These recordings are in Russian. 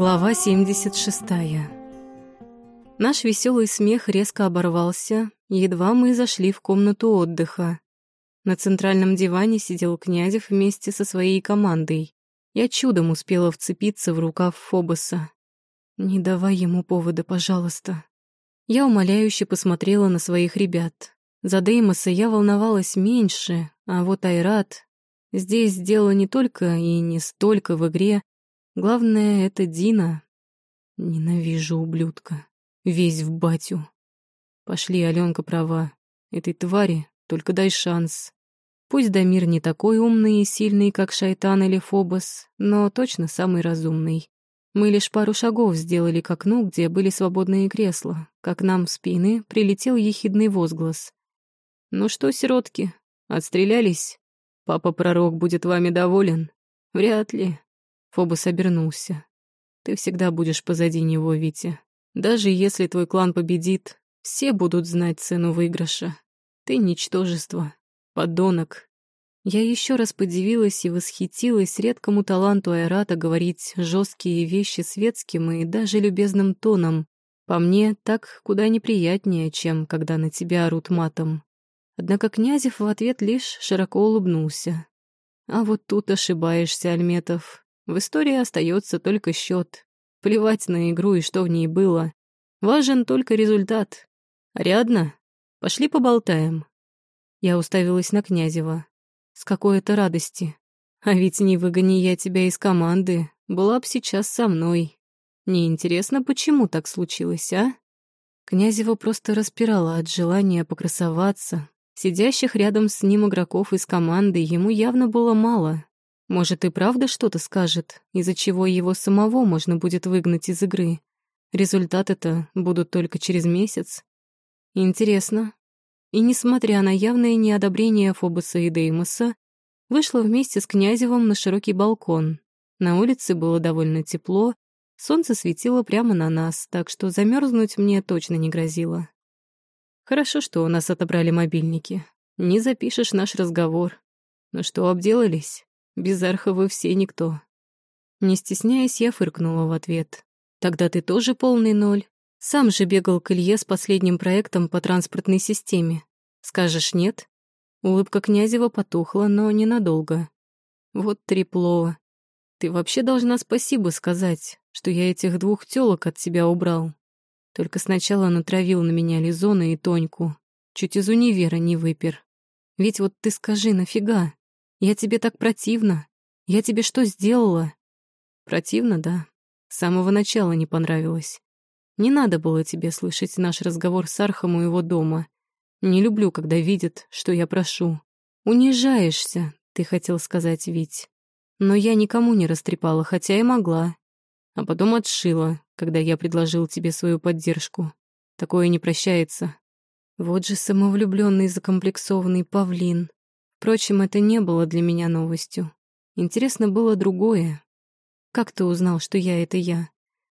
Глава 76. Наш веселый смех резко оборвался, едва мы зашли в комнату отдыха. На центральном диване сидел Князев вместе со своей командой. Я чудом успела вцепиться в рукав Фобоса. «Не давай ему повода, пожалуйста». Я умоляюще посмотрела на своих ребят. За Деймоса я волновалась меньше, а вот Айрат... Здесь дело не только и не столько в игре, Главное — это Дина. Ненавижу ублюдка. Весь в батю. Пошли, Аленка права. Этой твари только дай шанс. Пусть Дамир не такой умный и сильный, как Шайтан или Фобос, но точно самый разумный. Мы лишь пару шагов сделали к окну, где были свободные кресла, как нам в спины прилетел ехидный возглас. «Ну что, сиротки, отстрелялись? Папа-пророк будет вами доволен? Вряд ли. Фобос обернулся. «Ты всегда будешь позади него, Витя. Даже если твой клан победит, все будут знать цену выигрыша. Ты — ничтожество, подонок». Я еще раз подивилась и восхитилась редкому таланту Айрата говорить жесткие вещи светским и даже любезным тоном. По мне, так куда неприятнее, чем когда на тебя орут матом. Однако Князев в ответ лишь широко улыбнулся. А вот тут ошибаешься, Альметов. В истории остается только счет. Плевать на игру и что в ней было. Важен только результат. Рядно? Пошли поболтаем. Я уставилась на Князева. С какой-то радости. А ведь не выгони я тебя из команды, была б сейчас со мной. Неинтересно, почему так случилось, а? Князева просто распирала от желания покрасоваться. Сидящих рядом с ним игроков из команды ему явно было мало, может, и правда что-то скажет, из-за чего его самого можно будет выгнать из игры. Результаты-то будут только через месяц. Интересно. И несмотря на явное неодобрение Фобоса и Деймоса, вышла вместе с Князевым на широкий балкон. На улице было довольно тепло, солнце светило прямо на нас, так что замерзнуть мне точно не грозило. Хорошо, что у нас отобрали мобильники. Не запишешь наш разговор. Ну что, обделались? Без Арха вы все никто. Не стесняясь, я фыркнула в ответ. Тогда ты тоже полный ноль. Сам же бегал к Илье с последним проектом по транспортной системе. Скажешь нет? Улыбка Князева потухла, но ненадолго. Вот трепло. Ты вообще должна спасибо сказать, что я этих двух тёлок от себя убрал. Только сначала натравил на меня Лизона и Тоньку. Чуть из универа не выпер. Ведь вот ты скажи, нафига? Я тебе так противна. Я тебе что сделала? Противно, да. С самого начала не понравилось. Не надо было тебе слышать наш разговор с Архом у его дома. Не люблю, когда видят, что я прошу. Унижаешься, ты хотел сказать, Вить. Но я никому не растрепала, хотя и могла. А потом отшила, когда я предложил тебе свою поддержку. Такое не прощается. Вот же самовлюбленный закомплексованный павлин. Впрочем, это не было для меня новостью. Интересно было другое. Как ты узнал, что я — это я?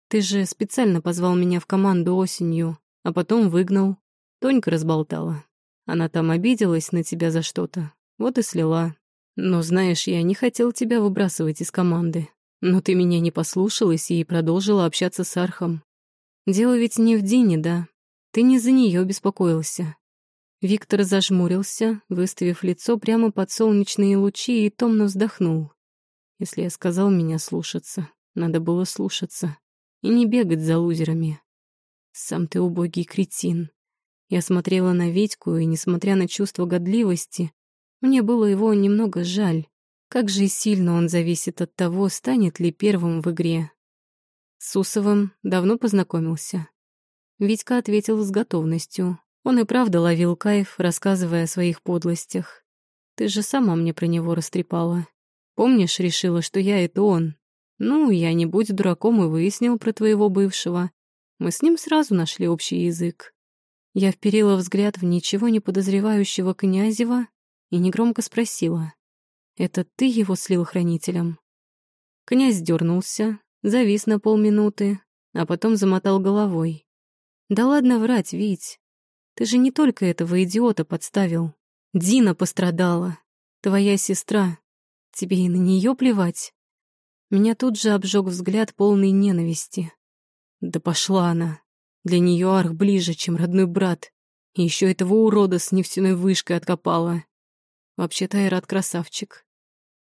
Ты же специально позвал меня в команду осенью, а потом выгнал. Тонька разболтала. Она там обиделась на тебя за что-то, вот и слила. Но знаешь, я не хотел тебя выбрасывать из команды. Но ты меня не послушалась и продолжила общаться с Архом. Дело ведь не в Дине, да? Ты не за нее беспокоился. Виктор зажмурился, выставив лицо прямо под солнечные лучи и томно вздохнул. Если я сказал меня слушаться, надо было слушаться и не бегать за лузерами. Сам ты убогий кретин. Я смотрела на Витьку, и, несмотря на чувство годливости, мне было его немного жаль. Как же сильно он зависит от того, станет ли первым в игре. С Усовым давно познакомился. Витька ответил с готовностью, он и правда ловил кайф, рассказывая о своих подлостях. Ты же сама мне про него растрепала. Помнишь, решила, что я — это он? Ну, я не будь дураком и выяснил про твоего бывшего. Мы с ним сразу нашли общий язык. Я вперила взгляд в ничего не подозревающего Князева и негромко спросила. «Это ты его слил хранителем?» Князь дернулся, завис на полминуты, а потом замотал головой. «Да ладно врать, Вить. Ты же не только этого идиота подставил. Дина пострадала. Твоя сестра. Тебе и на нее плевать. Меня тут же обжег взгляд полный ненависти. Да пошла она. Для нее Арх ближе, чем родной брат. И еще этого урода с нефтяной вышкой откопала. Вообще-то Айрат красавчик.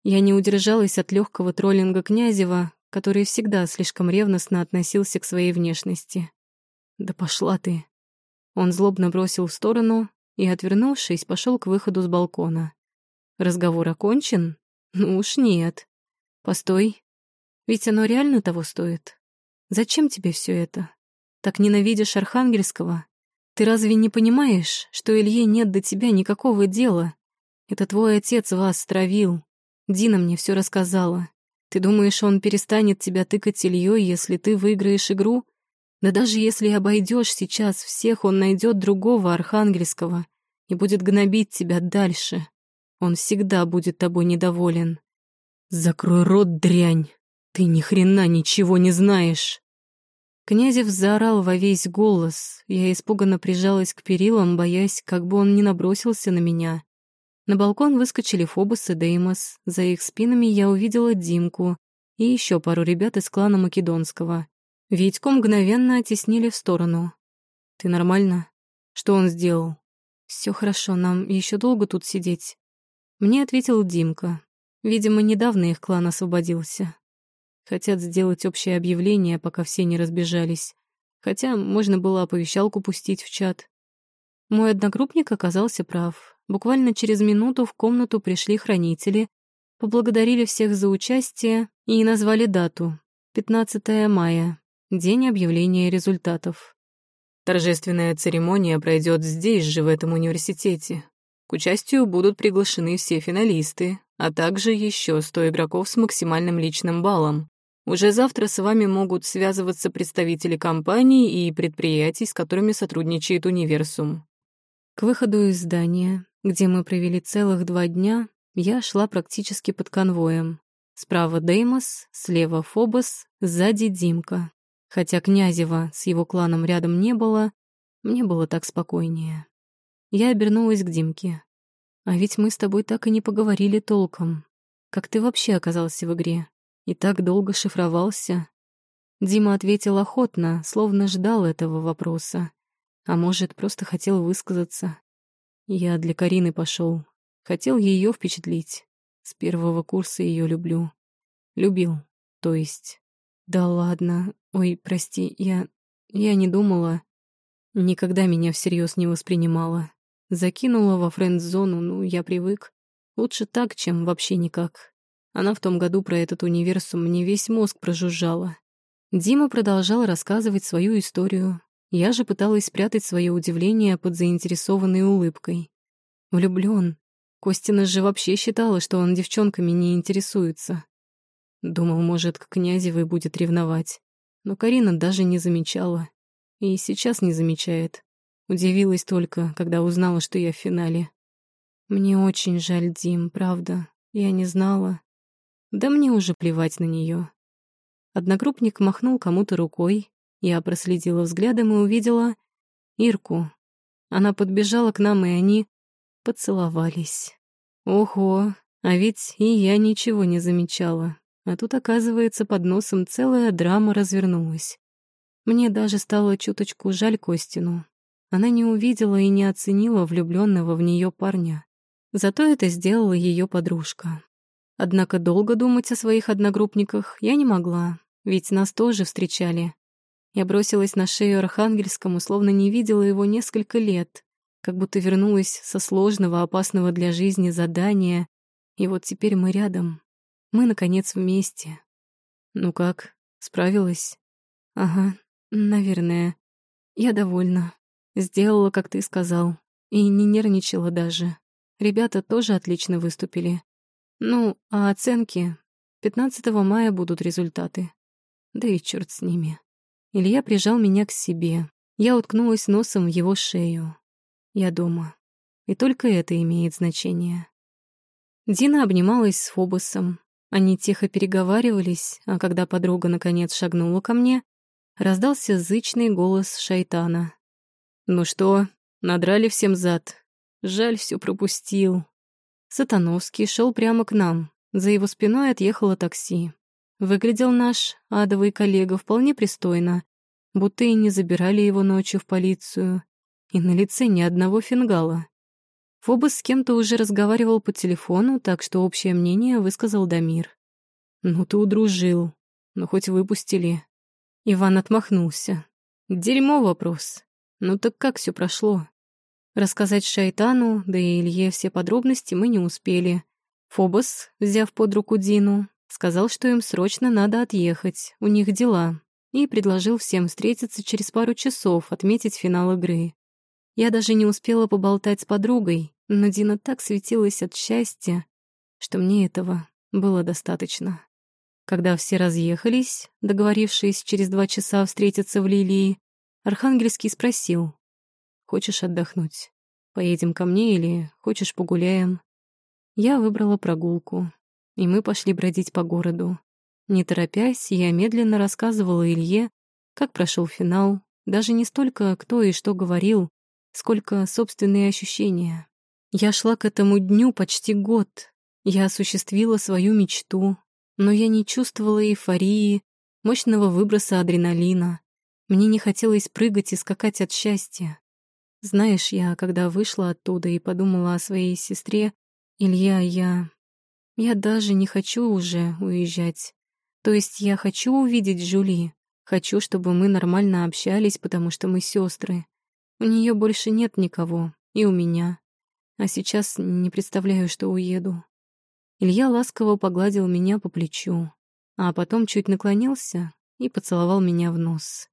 Я не удержалась от легкого троллинга Князева, который всегда слишком ревностно относился к своей внешности. «Да пошла ты!» Он злобно бросил в сторону и, отвернувшись, пошел к выходу с балкона. «Разговор окончен? Ну уж нет. Постой. Ведь оно реально того стоит. Зачем тебе все это? Так ненавидишь Архангельского? Ты разве не понимаешь, что Илье нет до тебя никакого дела? Это твой отец вас стравил. Дина мне все рассказала. Ты думаешь, он перестанет тебя тыкать Ильей, если ты выиграешь игру? Да даже если обойдешь сейчас всех, он найдет другого Архангельского и будет гнобить тебя дальше. Он всегда будет тобой недоволен. Закрой рот, дрянь. Ты ни хрена ничего не знаешь. Князев заорал во весь голос. Я испуганно прижалась к перилам, боясь, как бы он не набросился на меня. На балкон выскочили Фобос и Деймос. За их спинами я увидела Димку и еще пару ребят из клана Македонского. Витьку мгновенно оттеснили в сторону. «Ты нормально? Что он сделал?» Все хорошо, нам еще долго тут сидеть?» Мне ответил Димка. Видимо, недавно их клан освободился. Хотят сделать общее объявление, пока все не разбежались. Хотя можно было оповещалку пустить в чат. Мой одногруппник оказался прав. Буквально через минуту в комнату пришли хранители, поблагодарили всех за участие и назвали дату — 15 мая, день объявления результатов. Торжественная церемония пройдет здесь же, в этом университете. К участию будут приглашены все финалисты, а также еще 100 игроков с максимальным личным баллом. Уже завтра с вами могут связываться представители компаний и предприятий, с которыми сотрудничает Универсум. К выходу из здания, где мы провели целых два дня, я шла практически под конвоем. Справа Деймос, слева Фобос, сзади Димка. Хотя Князева с его кланом рядом не было, мне было так спокойнее. Я обернулась к Димке. «А ведь мы с тобой так и не поговорили толком. Как ты вообще оказался в игре? И так долго шифровался?» Дима ответил охотно, словно ждал этого вопроса. А может, просто хотел высказаться. Я для Карины пошел. Хотел ее впечатлить. С первого курса ее люблю. Любил, то есть. Да ладно. Ой, прости, я... Я не думала. Никогда меня всерьез не воспринимала. Закинула во френд-зону, ну, я привык. Лучше так, чем вообще никак. Она в том году про этот универсум мне весь мозг прожужжала. Дима продолжал рассказывать свою историю, я же пыталась спрятать свое удивление под заинтересованной улыбкой. Влюблён. Костина же вообще считала, что он девчонками не интересуется. Думал, может, к Князевой будет ревновать. Но Карина даже не замечала. И сейчас не замечает. Удивилась только, когда узнала, что я в финале. Мне очень жаль, Дим, правда. Я не знала. Да мне уже плевать на неё. Одногруппник махнул кому-то рукой, я проследила взглядом и увидела Ирку. Она подбежала к нам, и они поцеловались. Ого, а ведь и я ничего не замечала. А тут, оказывается, под носом целая драма развернулась. Мне даже стало чуточку жаль Костину. Она не увидела и не оценила влюбленного в нее парня. Зато это сделала ее подружка. Однако долго думать о своих одногруппниках я не могла, ведь нас тоже встречали. Я бросилась на шею Архангельскому, словно не видела его несколько лет, как будто вернулась со сложного, опасного для жизни задания, и вот теперь мы рядом. Мы, наконец, вместе. Ну как, справилась? Ага, наверное. Я довольна. Сделала, как ты сказал, и не нервничала даже. Ребята тоже отлично выступили. Ну, а оценки? 15 мая будут результаты. Да и черт с ними. Илья прижал меня к себе. Я уткнулась носом в его шею. Я дома. И только это имеет значение. Дина обнималась с Фобосом. Они тихо переговаривались, а когда подруга наконец шагнула ко мне, раздался зычный голос шайтана. «Ну что, надрали всем зад? Жаль, все пропустил». Сатановский шел прямо к нам. За его спиной отъехало такси. Выглядел наш адовый коллега вполне пристойно, будто и не забирали его ночью в полицию, и на лице ни одного фингала. Фобос с кем-то уже разговаривал по телефону, так что общее мнение высказал Дамир. «Ну ты удружил. Ну хоть выпустили». Иван отмахнулся. «Дерьмо вопрос. Ну так как все прошло?» Рассказать Шайтану, да и Илье все подробности мы не успели. Фобос, взяв под руку Дину, сказал, что им срочно надо отъехать, у них дела, и предложил всем встретиться через пару часов, отметить финал игры. Я даже не успела поболтать с подругой, но Дина так светилась от счастья, что мне этого было достаточно. Когда все разъехались, договорившись через два часа встретиться в Лилии, Архангельский спросил, «Хочешь отдохнуть? Поедем ко мне или хочешь погуляем?» Я выбрала прогулку, и мы пошли бродить по городу. Не торопясь, я медленно рассказывала Илье, как прошел финал, даже не столько кто и что говорил, сколько собственные ощущения. Я шла к этому дню почти год. Я осуществила свою мечту, но я не чувствовала эйфории, мощного выброса адреналина. Мне не хотелось прыгать и скакать от счастья. Знаешь, я, когда вышла оттуда и подумала о своей сестре, Илья, я... Я даже не хочу уже уезжать. То есть я хочу увидеть Жюли. Хочу, чтобы мы нормально общались, потому что мы сестры. У нее больше нет никого, и у меня. А сейчас не представляю, что уеду. Илья ласково погладил меня по плечу, а потом чуть наклонился и поцеловал меня в нос.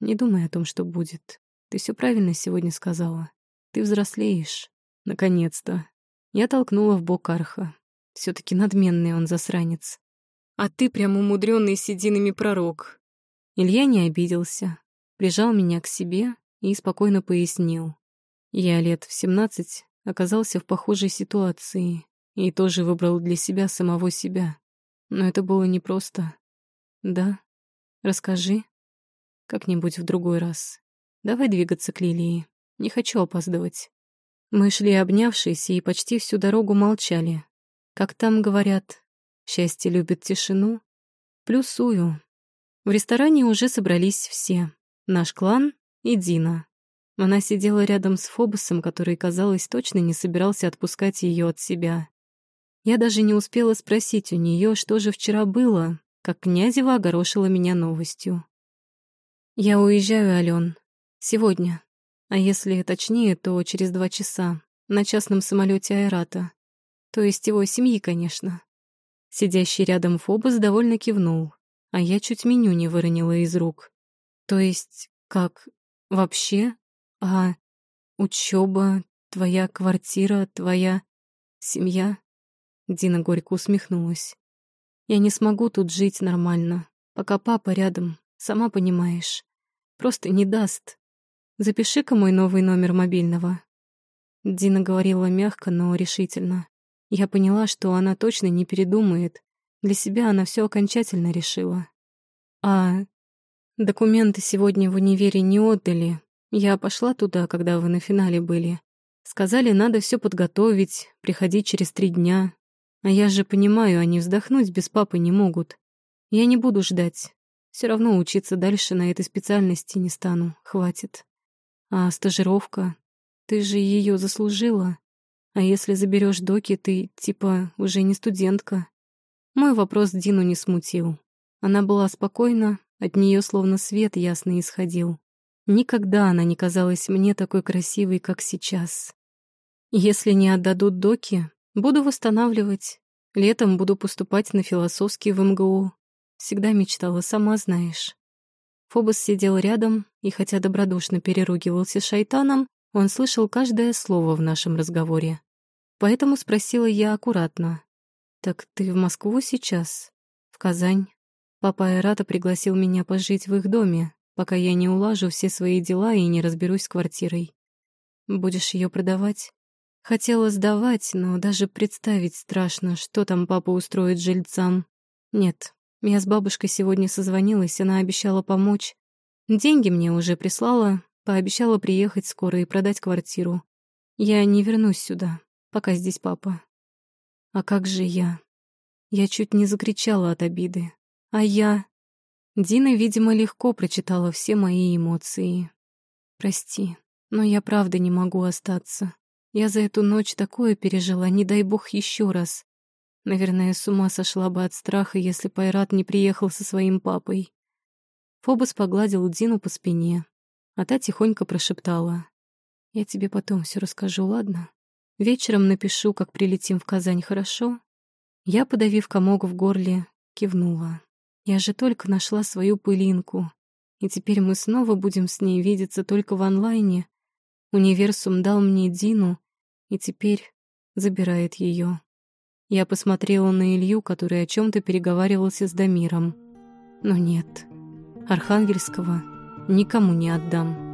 Не думай о том, что будет. Ты все правильно сегодня сказала. Ты взрослеешь. Наконец-то. Я толкнула в бок Арха. все таки надменный он засранец. А ты прям умудренный сединами пророк. Илья не обиделся, прижал меня к себе и спокойно пояснил. Я лет в семнадцать оказался в похожей ситуации и тоже выбрал для себя самого себя. Но это было непросто. Да, расскажи. Как-нибудь в другой раз. Давай двигаться к Лилии. Не хочу опаздывать. Мы шли обнявшись и почти всю дорогу молчали. Как там говорят, счастье любит тишину. Плюсую. В ресторане уже собрались все. Наш клан и Дина. Она сидела рядом с Фобосом, который, казалось, точно не собирался отпускать ее от себя. Я даже не успела спросить у нее, что же вчера было, как Князева огорошила меня новостью. «Я уезжаю, Ален. Сегодня. А если точнее, то через два часа. На частном самолете Айрата. То есть его семьи, конечно. Сидящий рядом Фобос довольно кивнул, а я чуть меню не выронила из рук. То есть, как, вообще? А учеба, твоя квартира, твоя семья? Дина горько усмехнулась. Я не смогу тут жить нормально, пока папа рядом, сама понимаешь. Просто не даст. Запиши-ка мой новый номер мобильного». Дина говорила мягко, но решительно. Я поняла, что она точно не передумает. Для себя она все окончательно решила. «А документы сегодня в универе не отдали. Я пошла туда, когда вы на финале были. Сказали, надо все подготовить, приходить через три дня. А я же понимаю, они вздохнуть без папы не могут. Я не буду ждать. Все равно учиться дальше на этой специальности не стану, хватит. А стажировка? Ты же ее заслужила. А если заберешь доки, ты, типа, уже не студентка. Мой вопрос Дину не смутил. Она была спокойна, от нее словно свет ясно исходил. Никогда она не казалась мне такой красивой, как сейчас. Если не отдадут доки, буду восстанавливать. Летом буду поступать на философский в МГУ. Всегда мечтала, сама знаешь. Фобос сидел рядом, и хотя добродушно переругивался шайтаном, он слышал каждое слово в нашем разговоре. Поэтому спросила я аккуратно. «Так ты в Москву сейчас? В Казань?» Папа Айрата пригласил меня пожить в их доме, пока я не улажу все свои дела и не разберусь с квартирой. Будешь ее продавать? Хотела сдавать, но даже представить страшно, что там папа устроит жильцам. Нет, я с бабушкой сегодня созвонилась, она обещала помочь. Деньги мне уже прислала, пообещала приехать скоро и продать квартиру. Я не вернусь сюда, пока здесь папа. А как же я? Я чуть не закричала от обиды. А я... Дина, видимо, легко прочитала все мои эмоции. Прости, но я правда не могу остаться. Я за эту ночь такое пережила, не дай бог еще раз. Наверное, с ума сошла бы от страха, если Пайрат не приехал со своим папой. Фобос погладил Дину по спине, а та тихонько прошептала. «Я тебе потом все расскажу, ладно? Вечером напишу, как прилетим в Казань, хорошо?» Я, подавив комок в горле, кивнула. «Я же только нашла свою пылинку, и теперь мы снова будем с ней видеться только в онлайне. Универсум дал мне Дину, и теперь забирает ее. Я посмотрела на Илью, который о чем то переговаривался с Дамиром. Но нет, Архангельского никому не отдам.